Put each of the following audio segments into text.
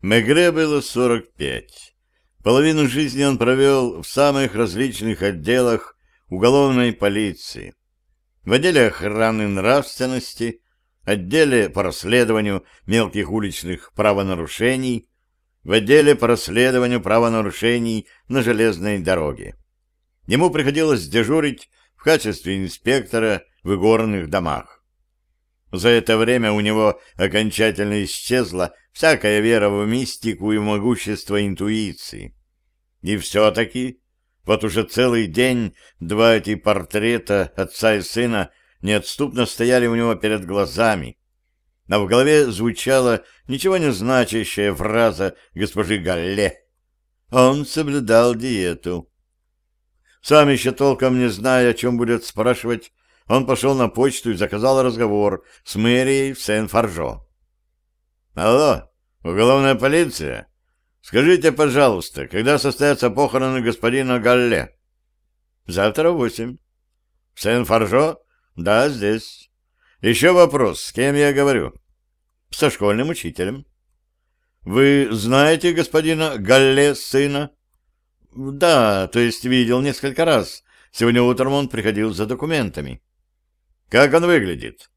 Мегре было 45. Половину жизни он провел в самых различных отделах уголовной полиции. В отделе охраны нравственности, отделе по расследованию мелких уличных правонарушений, в отделе по расследованию правонарушений на железной дороге. Ему приходилось дежурить в качестве инспектора в игорных домах. За это время у него окончательно исчезла всякая вера в мистику и могущество интуиции. И все-таки вот уже целый день два эти портрета отца и сына неотступно стояли у него перед глазами, а в голове звучала ничего не значащая фраза госпожи Галле. Он соблюдал диету. Сам еще толком не зная, о чем будет спрашивать, он пошел на почту и заказал разговор с мэрией в Сен-Фаржо. «Алло, уголовная полиция? Скажите, пожалуйста, когда состоятся похороны господина Галле?» «Завтра восемь». «В Сен-Фаржо?» «Да, здесь». «Еще вопрос. С кем я говорю?» «Со школьным учителем». «Вы знаете господина Галле, сына?» «Да, то есть видел несколько раз. Сегодня утром он приходил за документами». Как он выглядит?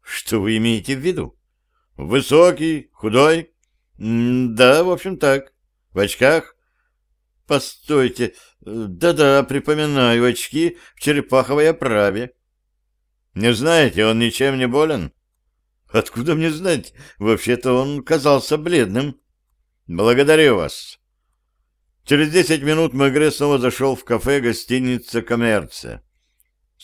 Что вы имеете в виду? Высокий, худой? да, в общем так. В очках? Постойте. Да-да, припоминаю очки в черепаховой оправе. Не знаете, он ничем не болен? Откуда мне знать? Вообще-то он казался бледным. Благодарю вас. Через десять минут Мегре снова зашел в кафе гостиница «Коммерция».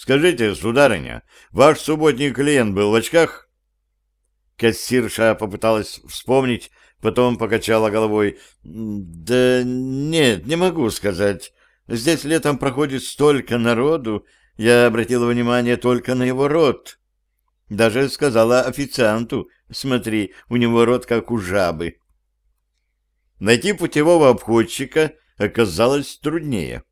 Скажите, сударыня, ваш субботний клиент был в очках? Кассирша попыталась вспомнить, потом покачала головой. Да нет, не могу сказать. Здесь летом проходит столько народу, я обратила внимание только на его рот. Даже сказала официанту, смотри, у него рот как у жабы. Найти путевого обходчика оказалось труднее.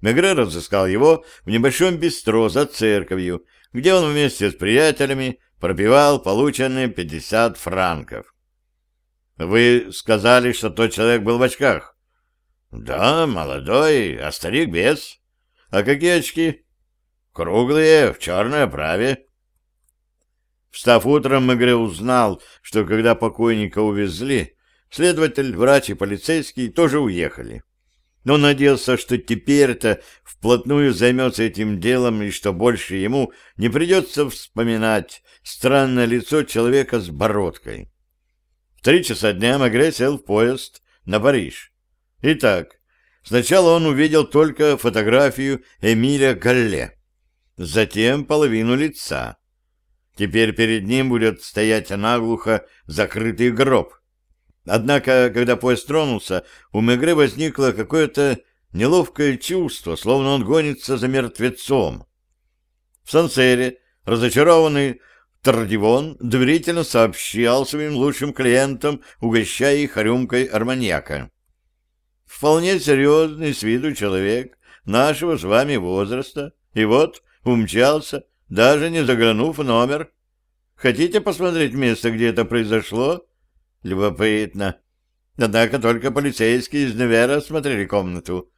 Мегре разыскал его в небольшом бистро за церковью, где он вместе с приятелями пробивал полученные 50 франков. «Вы сказали, что тот человек был в очках?» «Да, молодой, а старик без. А какие очки?» «Круглые, в черной оправе». Встав утром, Мегре узнал, что когда покойника увезли, следователь, врач и полицейский тоже уехали но надеялся, что теперь-то вплотную займется этим делом и что больше ему не придется вспоминать странное лицо человека с бородкой. В три часа дня Магре сел в поезд на Париж. Итак, сначала он увидел только фотографию Эмиля Галле, затем половину лица. Теперь перед ним будет стоять наглухо закрытый гроб. Однако, когда поезд тронулся, у Мегре возникло какое-то неловкое чувство, словно он гонится за мертвецом. В Сансере, разочарованный Тардивон, доверительно сообщал своим лучшим клиентам, угощая их рюмкой арманьяка. «Вполне серьезный с виду человек, нашего с вами возраста, и вот умчался, даже не заглянув в номер. Хотите посмотреть место, где это произошло?» Любопытно. Однако только полицейские из Невера смотрели комнату.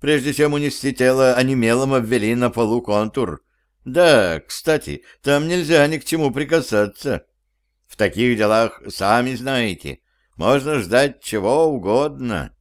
Прежде чем унести тело, они мелом обвели на полу контур. Да, кстати, там нельзя ни к чему прикасаться. В таких делах, сами знаете, можно ждать чего угодно.